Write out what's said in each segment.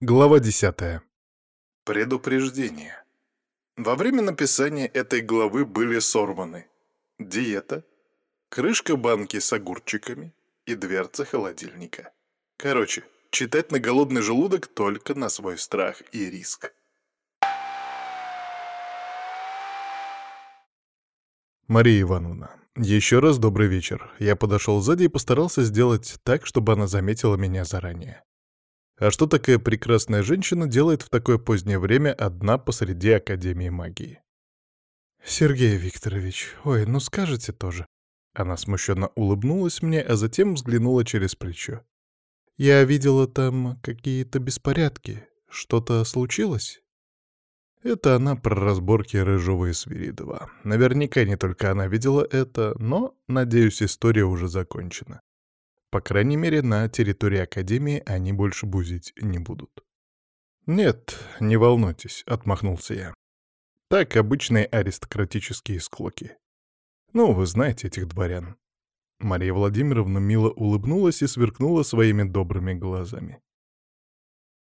Глава 10. Предупреждение. Во время написания этой главы были сорваны диета, крышка банки с огурчиками и дверца холодильника. Короче, читать на голодный желудок только на свой страх и риск. Мария Ивановна, еще раз добрый вечер. Я подошел сзади и постарался сделать так, чтобы она заметила меня заранее. А что такая прекрасная женщина делает в такое позднее время одна посреди Академии магии? «Сергей Викторович, ой, ну скажете тоже». Она смущенно улыбнулась мне, а затем взглянула через плечо. «Я видела там какие-то беспорядки. Что-то случилось?» Это она про разборки Рыжего и Свиридова. Наверняка не только она видела это, но, надеюсь, история уже закончена. По крайней мере, на территории Академии они больше бузить не будут. «Нет, не волнуйтесь», — отмахнулся я. «Так, обычные аристократические склоки. Ну, вы знаете этих дворян». Мария Владимировна мило улыбнулась и сверкнула своими добрыми глазами.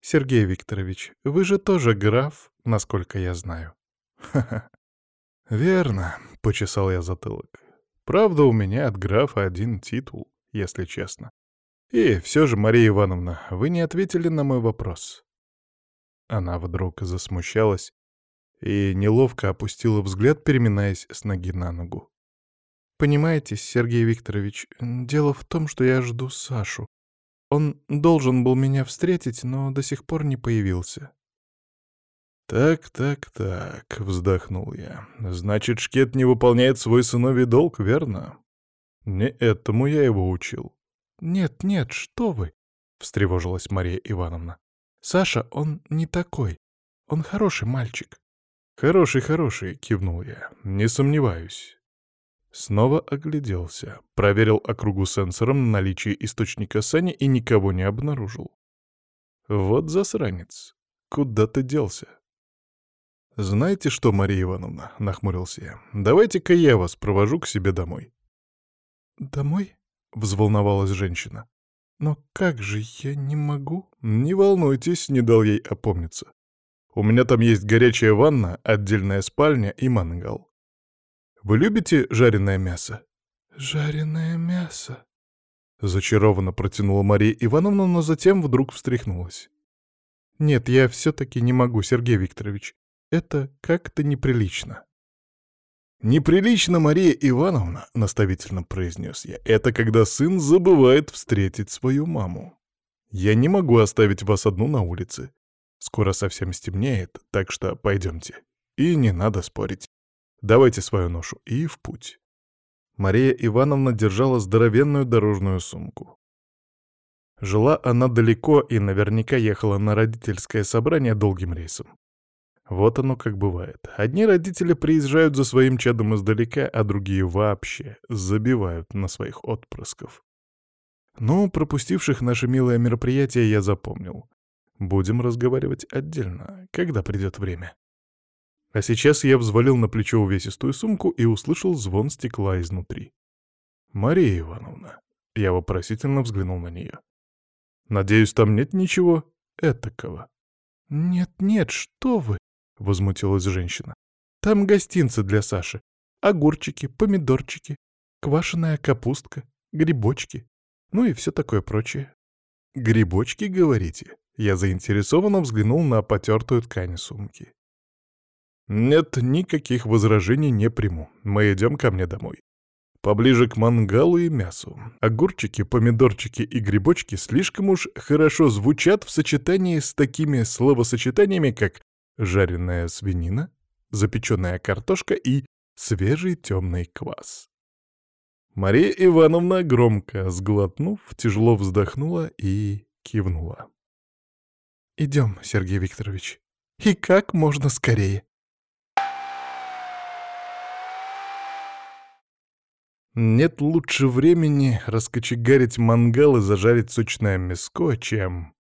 «Сергей Викторович, вы же тоже граф, насколько я знаю». «Ха-ха». «Верно», — почесал я затылок. «Правда, у меня от графа один титул если честно. И все же, Мария Ивановна, вы не ответили на мой вопрос. Она вдруг засмущалась и неловко опустила взгляд, переминаясь с ноги на ногу. «Понимаете, Сергей Викторович, дело в том, что я жду Сашу. Он должен был меня встретить, но до сих пор не появился». «Так, так, так», — вздохнул я. «Значит, Шкет не выполняет свой сыновий долг, верно?» Не этому я его учил. «Нет, нет, что вы!» — встревожилась Мария Ивановна. «Саша, он не такой. Он хороший мальчик». «Хороший, хороший», — кивнул я. «Не сомневаюсь». Снова огляделся, проверил округу сенсором на наличие источника Сани и никого не обнаружил. «Вот засранец. Куда ты делся?» «Знаете что, Мария Ивановна?» — нахмурился я. «Давайте-ка я вас провожу к себе домой. «Домой?» — взволновалась женщина. «Но как же, я не могу?» «Не волнуйтесь», — не дал ей опомниться. «У меня там есть горячая ванна, отдельная спальня и мангал. Вы любите жареное мясо?» «Жареное мясо», — зачарованно протянула Мария Ивановна, но затем вдруг встряхнулась. «Нет, я все-таки не могу, Сергей Викторович. Это как-то неприлично». «Неприлично, Мария Ивановна», — наставительно произнес я, — «это когда сын забывает встретить свою маму. Я не могу оставить вас одну на улице. Скоро совсем стемнеет, так что пойдемте. И не надо спорить. Давайте свою ношу и в путь». Мария Ивановна держала здоровенную дорожную сумку. Жила она далеко и наверняка ехала на родительское собрание долгим рейсом. Вот оно как бывает. Одни родители приезжают за своим чадом издалека, а другие вообще забивают на своих отпрысков. Но пропустивших наше милое мероприятие я запомнил. Будем разговаривать отдельно, когда придет время. А сейчас я взвалил на плечо увесистую сумку и услышал звон стекла изнутри. «Мария Ивановна», — я вопросительно взглянул на нее. «Надеюсь, там нет ничего этакого?» «Нет-нет, что вы!» — возмутилась женщина. «Там гостинцы для Саши. Огурчики, помидорчики, квашеная капустка, грибочки, ну и все такое прочее». «Грибочки, говорите?» Я заинтересованно взглянул на потертую ткань сумки. «Нет, никаких возражений не приму. Мы идем ко мне домой. Поближе к мангалу и мясу. Огурчики, помидорчики и грибочки слишком уж хорошо звучат в сочетании с такими словосочетаниями, как жареная свинина, запеченная картошка и свежий темный квас. Мария Ивановна, громко сглотнув, тяжело вздохнула и кивнула. «Идем, Сергей Викторович. И как можно скорее». Нет лучше времени раскочегарить мангал и зажарить сочное мяско, чем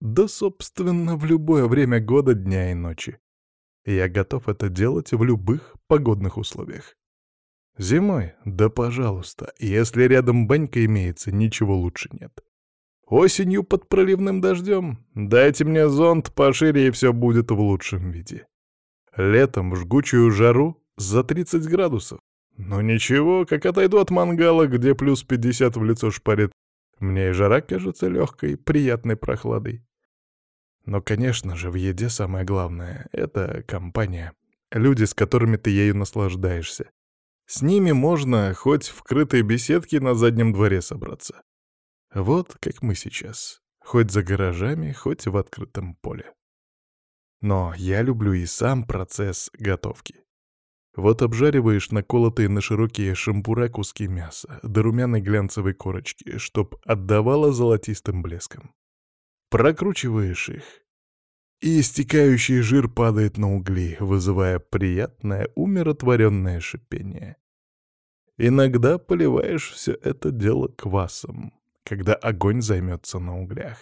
да, собственно, в любое время года, дня и ночи. Я готов это делать в любых погодных условиях. Зимой? Да пожалуйста. Если рядом банька имеется, ничего лучше нет. Осенью под проливным дождем? Дайте мне зонт пошире, и все будет в лучшем виде. Летом в жгучую жару за 30 градусов. Ну ничего, как отойду от мангала, где плюс 50 в лицо шпарит, мне и жара кажется легкой, приятной прохладой. Но, конечно же, в еде самое главное — это компания. Люди, с которыми ты ею наслаждаешься. С ними можно хоть в крытой беседке на заднем дворе собраться. Вот как мы сейчас. Хоть за гаражами, хоть в открытом поле. Но я люблю и сам процесс готовки. Вот обжариваешь наколотые на широкие шампура куски мяса до румяной глянцевой корочки, чтоб отдавало золотистым блеском. Прокручиваешь их, и истекающий жир падает на угли, вызывая приятное умиротворенное шипение. Иногда поливаешь все это дело квасом, когда огонь займется на углях.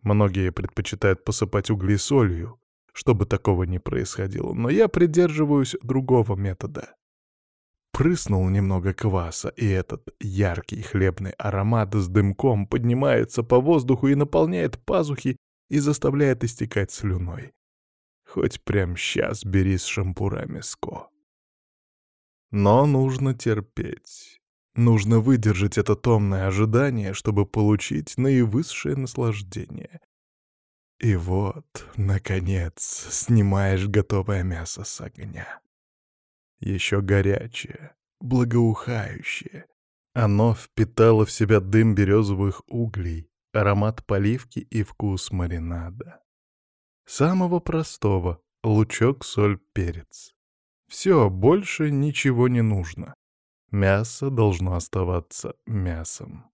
Многие предпочитают посыпать угли солью, чтобы такого не происходило, но я придерживаюсь другого метода. Прыснул немного кваса, и этот яркий хлебный аромат с дымком поднимается по воздуху и наполняет пазухи и заставляет истекать слюной. Хоть прям сейчас бери с шампурами ско. Но нужно терпеть. Нужно выдержать это томное ожидание, чтобы получить наивысшее наслаждение. И вот, наконец, снимаешь готовое мясо с огня. Еще горячее, благоухающее. Оно впитало в себя дым березовых углей, аромат поливки и вкус маринада. Самого простого — лучок, соль, перец. Все, больше ничего не нужно. Мясо должно оставаться мясом.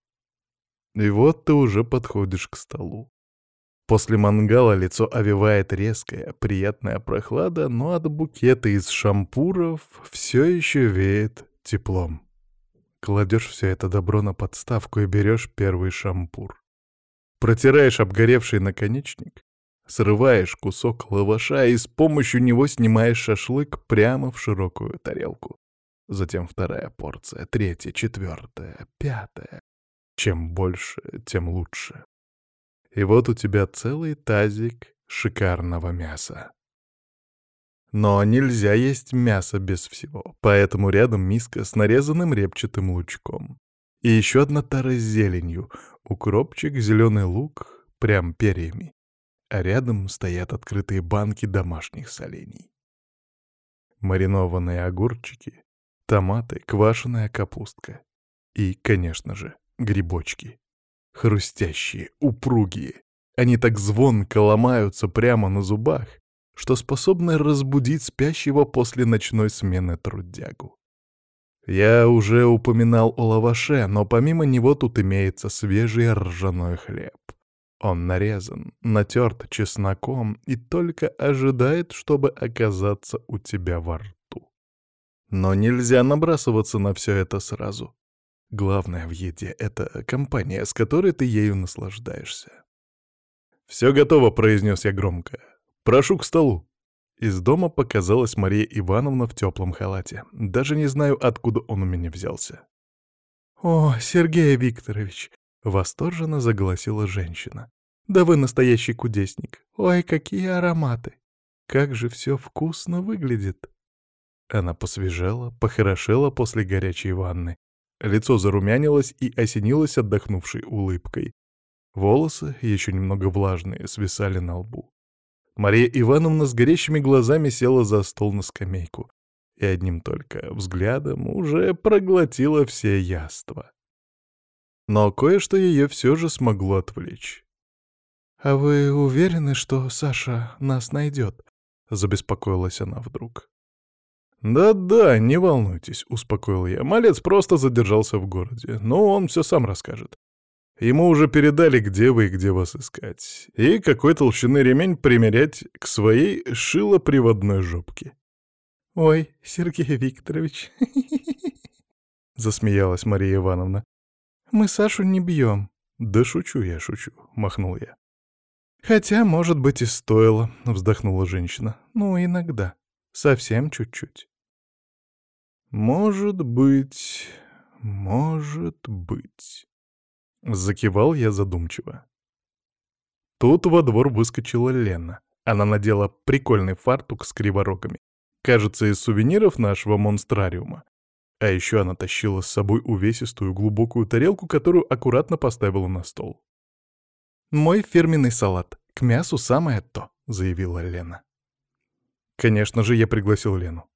И вот ты уже подходишь к столу. После мангала лицо овивает резкая, приятная прохлада, но от букета из шампуров все еще веет теплом. Кладешь все это добро на подставку и берешь первый шампур. Протираешь обгоревший наконечник, срываешь кусок лаваша и с помощью него снимаешь шашлык прямо в широкую тарелку. Затем вторая порция, третья, четвертая, пятая. Чем больше, тем лучше. И вот у тебя целый тазик шикарного мяса. Но нельзя есть мясо без всего, поэтому рядом миска с нарезанным репчатым лучком. И еще одна тара с зеленью, укропчик, зеленый лук, прям перьями. А рядом стоят открытые банки домашних солений. Маринованные огурчики, томаты, квашеная капустка. И, конечно же, грибочки. Хрустящие, упругие. Они так звонко ломаются прямо на зубах, что способны разбудить спящего после ночной смены трудягу. Я уже упоминал о лаваше, но помимо него тут имеется свежий ржаной хлеб. Он нарезан, натерт чесноком и только ожидает, чтобы оказаться у тебя во рту. Но нельзя набрасываться на все это сразу. Главное в еде — это компания, с которой ты ею наслаждаешься. «Все готово», — произнес я громко. «Прошу к столу». Из дома показалась Мария Ивановна в теплом халате. Даже не знаю, откуда он у меня взялся. «О, Сергей Викторович!» — восторженно заголосила женщина. «Да вы настоящий кудесник! Ой, какие ароматы! Как же все вкусно выглядит!» Она посвежела, похорошела после горячей ванны. Лицо зарумянилось и осенилось отдохнувшей улыбкой. Волосы, еще немного влажные, свисали на лбу. Мария Ивановна с горящими глазами села за стол на скамейку и одним только взглядом уже проглотила все яства. Но кое-что ее все же смогло отвлечь. «А вы уверены, что Саша нас найдет?» — забеспокоилась она вдруг. «Да-да, не волнуйтесь», — успокоил я. «Малец просто задержался в городе, но он все сам расскажет. Ему уже передали, где вы и где вас искать, и какой толщины ремень примерять к своей шилоприводной жопке». «Ой, Сергей Викторович», — засмеялась Мария Ивановна, — «мы Сашу не бьем». «Да шучу я, шучу», — махнул я. «Хотя, может быть, и стоило», — вздохнула женщина. «Ну, иногда. Совсем чуть-чуть». «Может быть, может быть...» Закивал я задумчиво. Тут во двор выскочила Лена. Она надела прикольный фартук с криворогами. Кажется, из сувениров нашего монстрариума. А еще она тащила с собой увесистую глубокую тарелку, которую аккуратно поставила на стол. «Мой фирменный салат. К мясу самое то», — заявила Лена. Конечно же, я пригласил Лену.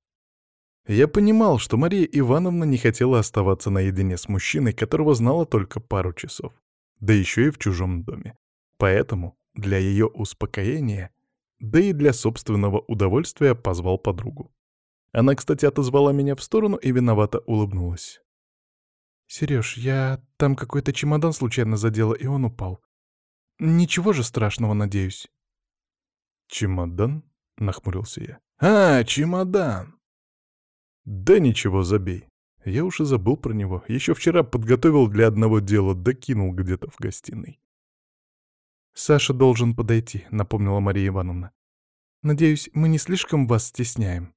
Я понимал, что Мария Ивановна не хотела оставаться наедине с мужчиной, которого знала только пару часов, да еще и в чужом доме. Поэтому для ее успокоения, да и для собственного удовольствия позвал подругу. Она, кстати, отозвала меня в сторону и виновато улыбнулась. «Серёж, я там какой-то чемодан случайно задела, и он упал. Ничего же страшного, надеюсь». «Чемодан?» — нахмурился я. «А, чемодан!» «Да ничего, забей. Я уж и забыл про него. Еще вчера подготовил для одного дела, докинул где-то в гостиной». «Саша должен подойти», — напомнила Мария Ивановна. «Надеюсь, мы не слишком вас стесняем».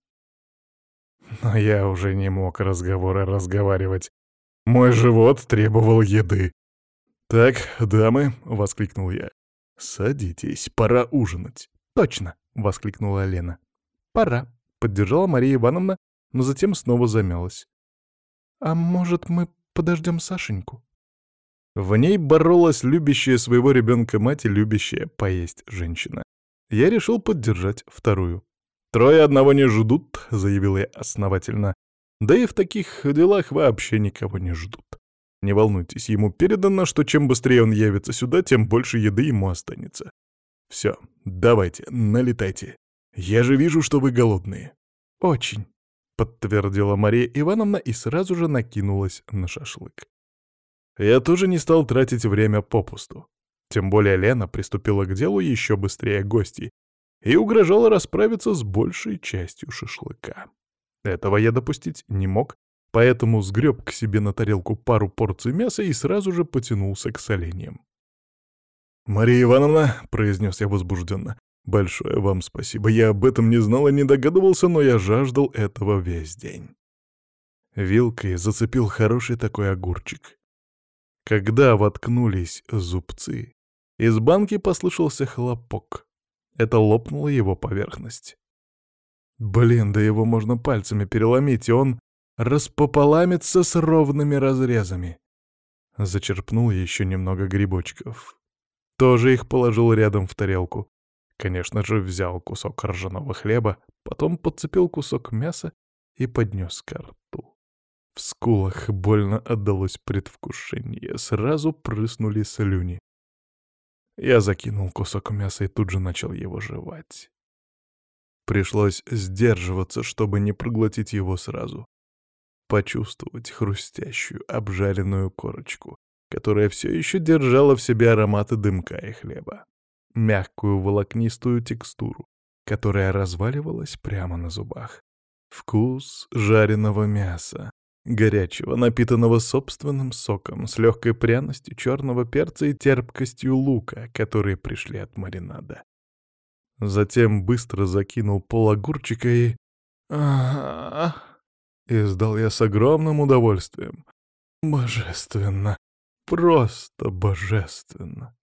Но я уже не мог разговоры разговаривать. Мой живот требовал еды. «Так, дамы», — воскликнул я, — «садитесь, пора ужинать». «Точно», — воскликнула Лена. «Пора», — поддержала Мария Ивановна, но затем снова замялась. «А может, мы подождем Сашеньку?» В ней боролась любящая своего ребенка мать и любящая поесть женщина. Я решил поддержать вторую. «Трое одного не ждут», — заявил я основательно. «Да и в таких делах вообще никого не ждут. Не волнуйтесь, ему передано, что чем быстрее он явится сюда, тем больше еды ему останется. Все, давайте, налетайте. Я же вижу, что вы голодные». «Очень», — подтвердила Мария Ивановна и сразу же накинулась на шашлык. Я тоже не стал тратить время попусту. Тем более Лена приступила к делу еще быстрее гостей, и угрожала расправиться с большей частью шашлыка. Этого я допустить не мог, поэтому сгреб к себе на тарелку пару порций мяса и сразу же потянулся к соленьям. «Мария Ивановна», — произнес я возбужденно, — «большое вам спасибо. Я об этом не знал и не догадывался, но я жаждал этого весь день». Вилкой зацепил хороший такой огурчик. Когда воткнулись зубцы, из банки послышался хлопок. Это лопнула его поверхность. Блин, да его можно пальцами переломить, и он распополамится с ровными разрезами. Зачерпнул еще немного грибочков. Тоже их положил рядом в тарелку. Конечно же, взял кусок ржаного хлеба, потом подцепил кусок мяса и поднес к рту. В скулах больно отдалось предвкушение, сразу прыснули слюни. Я закинул кусок мяса и тут же начал его жевать. Пришлось сдерживаться, чтобы не проглотить его сразу. Почувствовать хрустящую, обжаренную корочку, которая все еще держала в себе ароматы дымка и хлеба. Мягкую волокнистую текстуру, которая разваливалась прямо на зубах. Вкус жареного мяса, горячего, напитанного собственным соком, с легкой пряностью черного перца и терпкостью лука, которые пришли от маринада. Затем быстро закинул пол огурчика и... а Издал я с огромным удовольствием. Божественно. Просто божественно.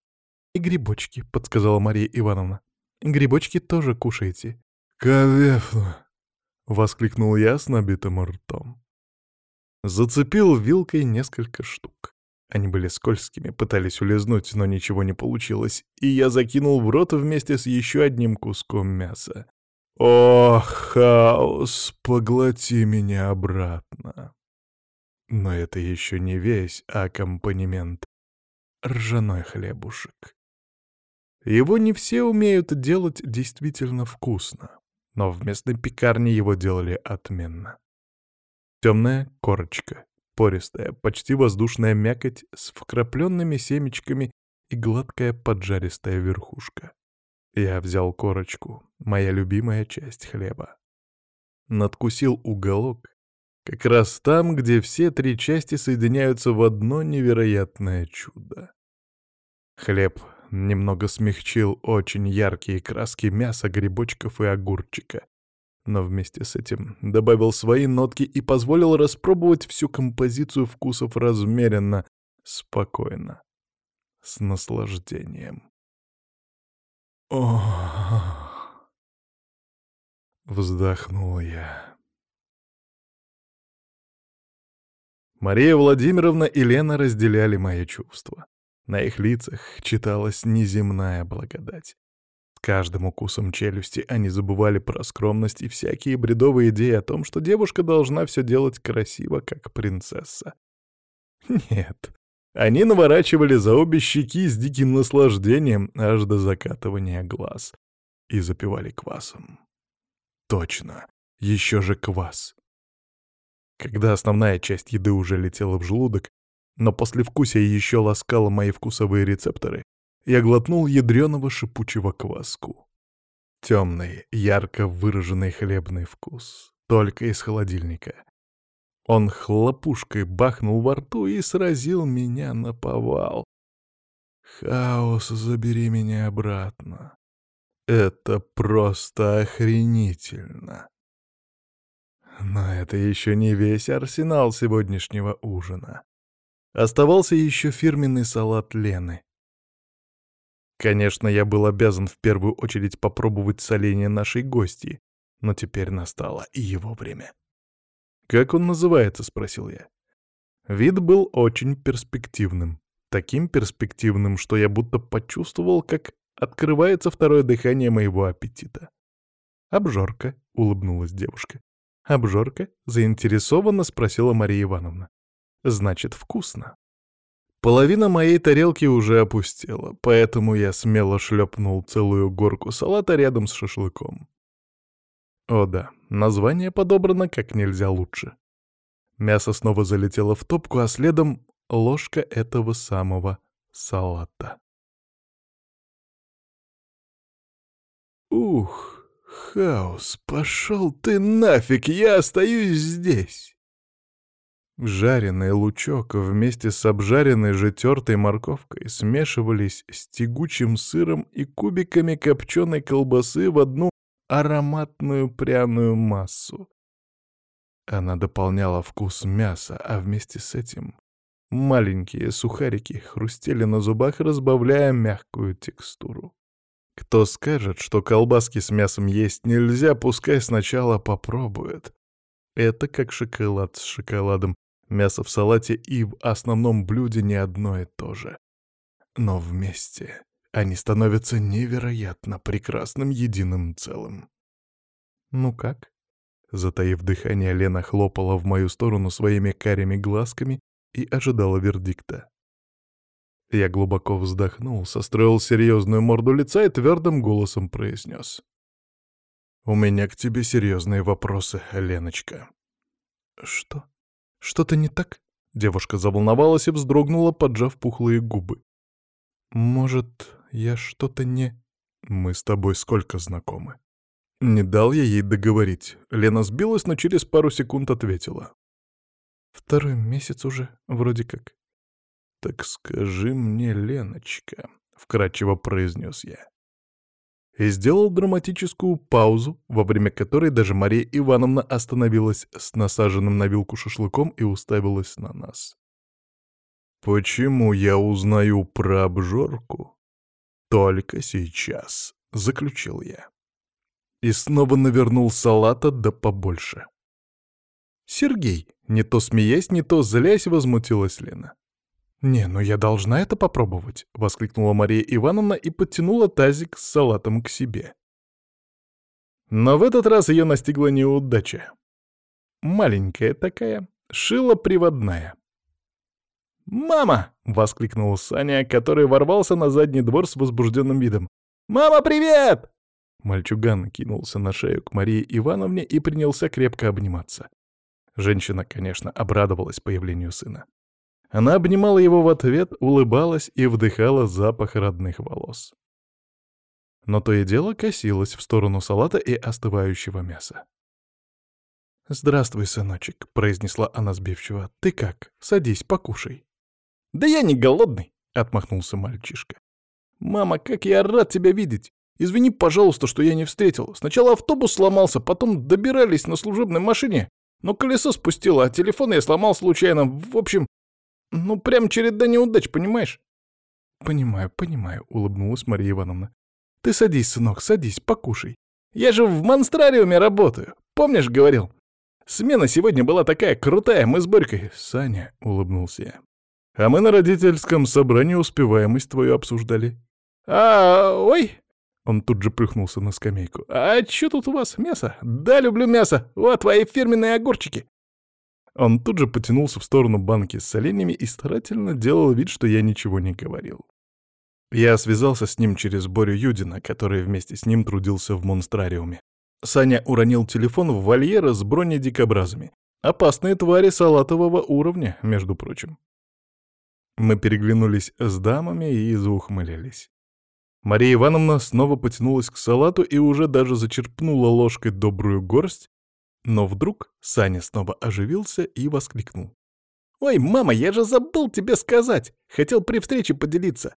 «И грибочки», — подсказала Мария Ивановна. «Грибочки тоже кушайте». «Ковефно!» — воскликнул я с набитым ртом. Зацепил вилкой несколько штук. Они были скользкими, пытались улизнуть, но ничего не получилось, и я закинул в рот вместе с еще одним куском мяса. О, хаос, поглоти меня обратно. Но это еще не весь аккомпанемент. Ржаной хлебушек. Его не все умеют делать действительно вкусно, но в местной пекарне его делали отменно. Темная корочка, пористая, почти воздушная мякоть с вкрапленными семечками и гладкая поджаристая верхушка. Я взял корочку, моя любимая часть хлеба. Надкусил уголок, как раз там, где все три части соединяются в одно невероятное чудо. Хлеб немного смягчил очень яркие краски мяса, грибочков и огурчика но вместе с этим добавил свои нотки и позволил распробовать всю композицию вкусов размеренно, спокойно, с наслаждением. Ох! Вздохнул я. Мария Владимировна и Лена разделяли мои чувства. На их лицах читалась неземная благодать. С каждым укусом челюсти они забывали про скромность и всякие бредовые идеи о том, что девушка должна все делать красиво, как принцесса. Нет, они наворачивали за обе щеки с диким наслаждением аж до закатывания глаз и запивали квасом. Точно, еще же квас. Когда основная часть еды уже летела в желудок, но послевкусие еще ласкало мои вкусовые рецепторы, я глотнул ядреного шипучего кваску. Темный, ярко выраженный хлебный вкус, только из холодильника. Он хлопушкой бахнул во рту и сразил меня на повал. Хаос, забери меня обратно. Это просто охренительно. Но это еще не весь арсенал сегодняшнего ужина. Оставался еще фирменный салат Лены. Конечно, я был обязан в первую очередь попробовать соленье нашей гости, но теперь настало и его время. «Как он называется?» — спросил я. Вид был очень перспективным. Таким перспективным, что я будто почувствовал, как открывается второе дыхание моего аппетита. «Обжорка», — улыбнулась девушка. «Обжорка?» — заинтересованно спросила Мария Ивановна. «Значит, вкусно». Половина моей тарелки уже опустела, поэтому я смело шлепнул целую горку салата рядом с шашлыком. О да, название подобрано как нельзя лучше. Мясо снова залетело в топку, а следом ложка этого самого салата. Ух, хаос, пошел ты нафиг, я остаюсь здесь. Жареный лучок вместе с обжаренной же тертой морковкой смешивались с тягучим сыром и кубиками копченой колбасы в одну ароматную пряную массу. Она дополняла вкус мяса, а вместе с этим маленькие сухарики хрустели на зубах, разбавляя мягкую текстуру. Кто скажет, что колбаски с мясом есть нельзя, пускай сначала попробует. Это как шоколад с шоколадом, мясо в салате и в основном блюде не одно и то же. Но вместе они становятся невероятно прекрасным единым целым. «Ну как?» Затаив дыхание, Лена хлопала в мою сторону своими карими глазками и ожидала вердикта. Я глубоко вздохнул, состроил серьезную морду лица и твердым голосом произнес. «У меня к тебе серьезные вопросы, Леночка». «Что? Что-то не так?» Девушка заволновалась и вздрогнула, поджав пухлые губы. «Может, я что-то не...» «Мы с тобой сколько знакомы?» Не дал я ей договорить. Лена сбилась, но через пару секунд ответила. «Второй месяц уже, вроде как». «Так скажи мне, Леночка», — вкратчиво произнес я. И сделал драматическую паузу, во время которой даже Мария Ивановна остановилась с насаженным на вилку шашлыком и уставилась на нас. «Почему я узнаю про обжорку?» «Только сейчас», — заключил я. И снова навернул салата да побольше. «Сергей!» — не то смеясь, не то злясь, возмутилась Лена. «Не, ну я должна это попробовать!» — воскликнула Мария Ивановна и подтянула тазик с салатом к себе. Но в этот раз ее настигла неудача. Маленькая такая, шила приводная. «Мама!» — воскликнул Саня, который ворвался на задний двор с возбужденным видом. «Мама, привет!» Мальчуган кинулся на шею к Марии Ивановне и принялся крепко обниматься. Женщина, конечно, обрадовалась появлению сына. Она обнимала его в ответ, улыбалась и вдыхала запах родных волос. Но то и дело косилась в сторону салата и остывающего мяса. «Здравствуй, сыночек», — произнесла она сбивчиво. «Ты как? Садись, покушай». «Да я не голодный», — отмахнулся мальчишка. «Мама, как я рад тебя видеть! Извини, пожалуйста, что я не встретил. Сначала автобус сломался, потом добирались на служебной машине, но колесо спустило, а телефон я сломал случайно. В общем, ну прям череда неудач, понимаешь?» «Понимаю, понимаю», — улыбнулась Мария Ивановна. «Ты садись, сынок, садись, покушай. Я же в монстрариуме работаю. Помнишь, говорил? Смена сегодня была такая крутая, мы с Борькой...» «Саня», — улыбнулся я. «А мы на родительском собрании успеваемость твою обсуждали». «А, ой!» Он тут же плюхнулся на скамейку. «А чё тут у вас? Мясо? Да, люблю мясо. Вот твои фирменные огурчики». Он тут же потянулся в сторону банки с соленьями и старательно делал вид, что я ничего не говорил. Я связался с ним через Борю Юдина, который вместе с ним трудился в монстрариуме. Саня уронил телефон в вольера с бронедикобразами. Опасные твари салатового уровня, между прочим. Мы переглянулись с дамами и заухмылялись. Мария Ивановна снова потянулась к салату и уже даже зачерпнула ложкой добрую горсть, но вдруг Саня снова оживился и воскликнул. «Ой, мама, я же забыл тебе сказать! Хотел при встрече поделиться.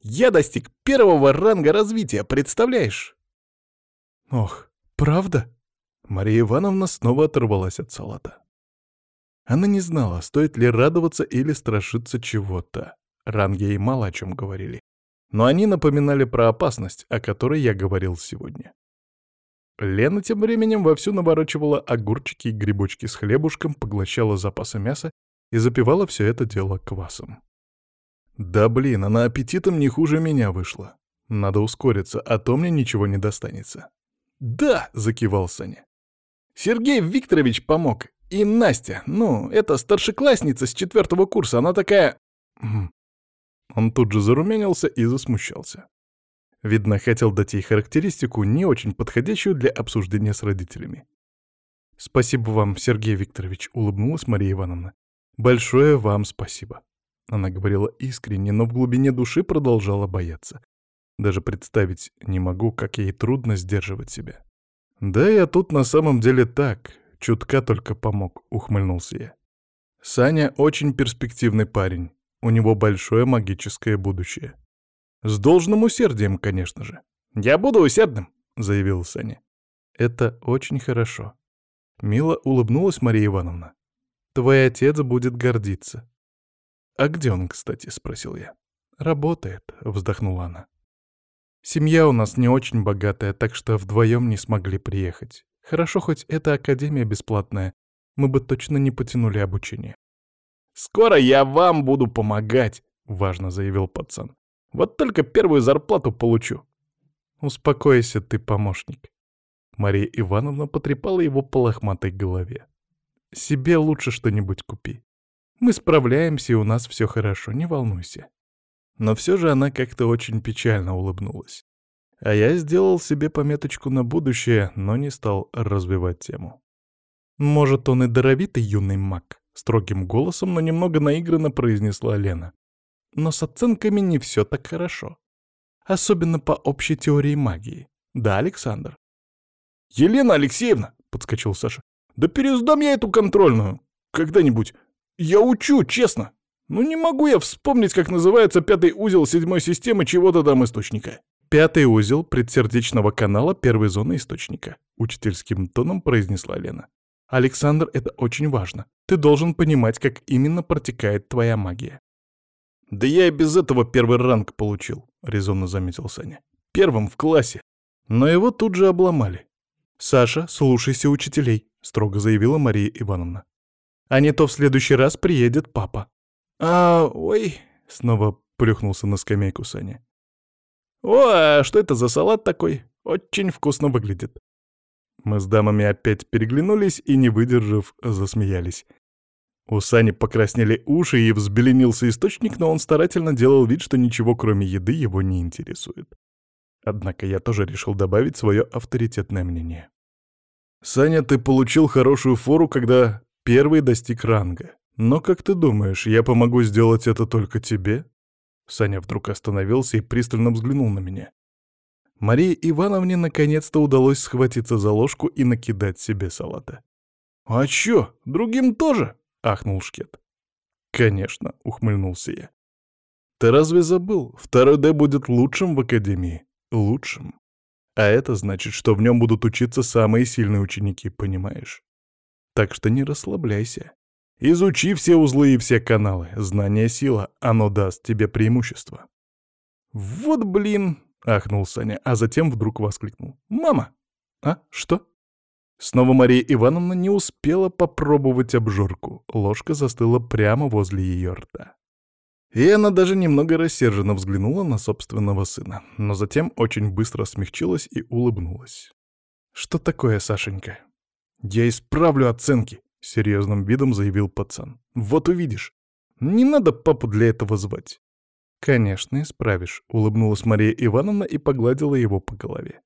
Я достиг первого ранга развития, представляешь?» «Ох, правда?» Мария Ивановна снова оторвалась от салата. Она не знала, стоит ли радоваться или страшиться чего-то. Ранги ей мало о чем говорили. Но они напоминали про опасность, о которой я говорил сегодня. Лена тем временем вовсю наворачивала огурчики и грибочки с хлебушком, поглощала запасы мяса и запивала все это дело квасом. Да блин, она аппетитом не хуже меня вышла. Надо ускориться, а то мне ничего не достанется. «Да!» — закивал Саня. «Сергей Викторович помог. И Настя, ну, это старшеклассница с четвертого курса, она такая...» Он тут же зарумянился и засмущался. Видно, хотел дать ей характеристику, не очень подходящую для обсуждения с родителями. «Спасибо вам, Сергей Викторович», — улыбнулась Мария Ивановна. «Большое вам спасибо». Она говорила искренне, но в глубине души продолжала бояться. Даже представить не могу, как ей трудно сдерживать себя. «Да я тут на самом деле так, чутка только помог», — ухмыльнулся я. «Саня очень перспективный парень, у него большое магическое будущее. С должным усердием, конечно же». «Я буду усердным», — заявил Саня. «Это очень хорошо». Мило улыбнулась Мария Ивановна. «Твой отец будет гордиться. «А где он, кстати?» — спросил я. «Работает», — вздохнула она. «Семья у нас не очень богатая, так что вдвоем не смогли приехать. Хорошо, хоть эта академия бесплатная. Мы бы точно не потянули обучение». «Скоро я вам буду помогать», — важно заявил пацан. «Вот только первую зарплату получу». «Успокойся ты, помощник». Мария Ивановна потрепала его по лохматой голове. «Себе лучше что-нибудь купи. Мы справляемся, и у нас все хорошо, не волнуйся. Но все же она как-то очень печально улыбнулась. А я сделал себе пометочку на будущее, но не стал развивать тему. «Может, он и даровитый юный маг?» — строгим голосом, но немного наигранно произнесла Лена. «Но с оценками не все так хорошо. Особенно по общей теории магии. Да, Александр?» «Елена Алексеевна!» — подскочил Саша. «Да пересдам я эту контрольную. Когда-нибудь. Я учу, честно. Ну не могу я вспомнить, как называется пятый узел седьмой системы чего-то там источника. Пятый узел предсердечного канала первой зоны источника. Учительским тоном произнесла Лена. Александр, это очень важно. Ты должен понимать, как именно протекает твоя магия. Да я и без этого первый ранг получил, резонно заметил Саня. Первым в классе. Но его тут же обломали. «Саша, слушайся учителей», — строго заявила Мария Ивановна. А не то в следующий раз приедет папа. А, ой, снова плюхнулся на скамейку Саня. О, а что это за салат такой? Очень вкусно выглядит. Мы с дамами опять переглянулись и, не выдержав, засмеялись. У Сани покраснели уши и взбеленился источник, но он старательно делал вид, что ничего кроме еды его не интересует. Однако я тоже решил добавить свое авторитетное мнение. «Саня, ты получил хорошую фору, когда Первый достиг ранга. Но как ты думаешь, я помогу сделать это только тебе? Саня вдруг остановился и пристально взглянул на меня. Марии Ивановне наконец-то удалось схватиться за ложку и накидать себе салата. «А чё, другим тоже?» — ахнул Шкет. «Конечно», — ухмыльнулся я. «Ты разве забыл? Второй Д будет лучшим в Академии. Лучшим. А это значит, что в нем будут учиться самые сильные ученики, понимаешь? Так что не расслабляйся. Изучи все узлы и все каналы. Знание — сила, оно даст тебе преимущество. «Вот блин!» — ахнул Саня, а затем вдруг воскликнул. «Мама!» «А, что?» Снова Мария Ивановна не успела попробовать обжорку. Ложка застыла прямо возле ее рта. И она даже немного рассерженно взглянула на собственного сына, но затем очень быстро смягчилась и улыбнулась. «Что такое, Сашенька?» «Я исправлю оценки», — серьезным видом заявил пацан. «Вот увидишь. Не надо папу для этого звать». «Конечно, исправишь», — улыбнулась Мария Ивановна и погладила его по голове.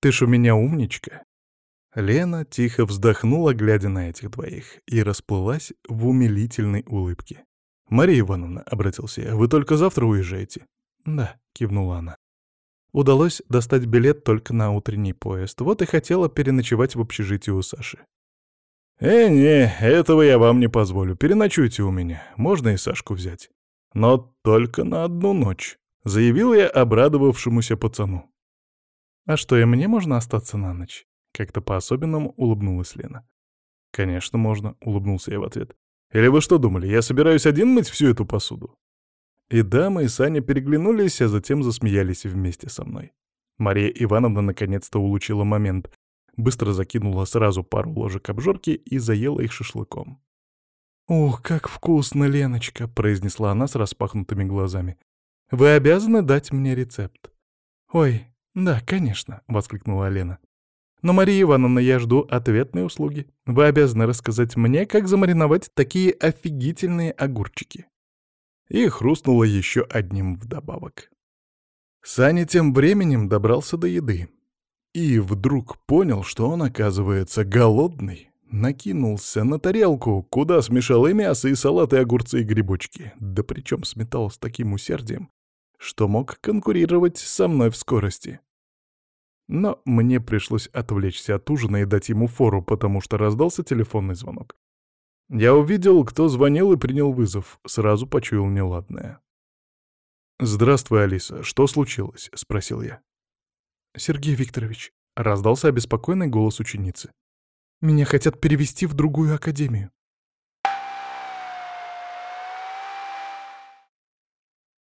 «Ты ж у меня умничка». Лена тихо вздохнула, глядя на этих двоих, и расплылась в умилительной улыбке. «Мария Ивановна», — обратился я, — «вы только завтра уезжаете?» «Да», — кивнула она. Удалось достать билет только на утренний поезд, вот и хотела переночевать в общежитии у Саши. «Э, не, этого я вам не позволю, переночуйте у меня, можно и Сашку взять. Но только на одну ночь», — заявил я обрадовавшемуся пацану. «А что, и мне можно остаться на ночь?» — как-то по-особенному улыбнулась Лена. «Конечно, можно», — улыбнулся я в ответ. Или вы что думали, я собираюсь один мыть всю эту посуду?» И дамы, и Саня переглянулись, а затем засмеялись вместе со мной. Мария Ивановна наконец-то улучила момент, быстро закинула сразу пару ложек обжорки и заела их шашлыком. «Ух, как вкусно, Леночка!» — произнесла она с распахнутыми глазами. «Вы обязаны дать мне рецепт». «Ой, да, конечно!» — воскликнула Лена. Но, Мария Ивановна, я жду ответной услуги. Вы обязаны рассказать мне, как замариновать такие офигительные огурчики. И хрустнула еще одним вдобавок. Саня тем временем добрался до еды. И вдруг понял, что он, оказывается, голодный. Накинулся на тарелку, куда смешал и мясо, и салат, и огурцы, и грибочки. Да причем сметал с таким усердием, что мог конкурировать со мной в скорости. Но мне пришлось отвлечься от ужина и дать ему фору, потому что раздался телефонный звонок. Я увидел, кто звонил и принял вызов, сразу почуял неладное. «Здравствуй, Алиса, что случилось?» — спросил я. «Сергей Викторович», — раздался обеспокоенный голос ученицы. «Меня хотят перевести в другую академию».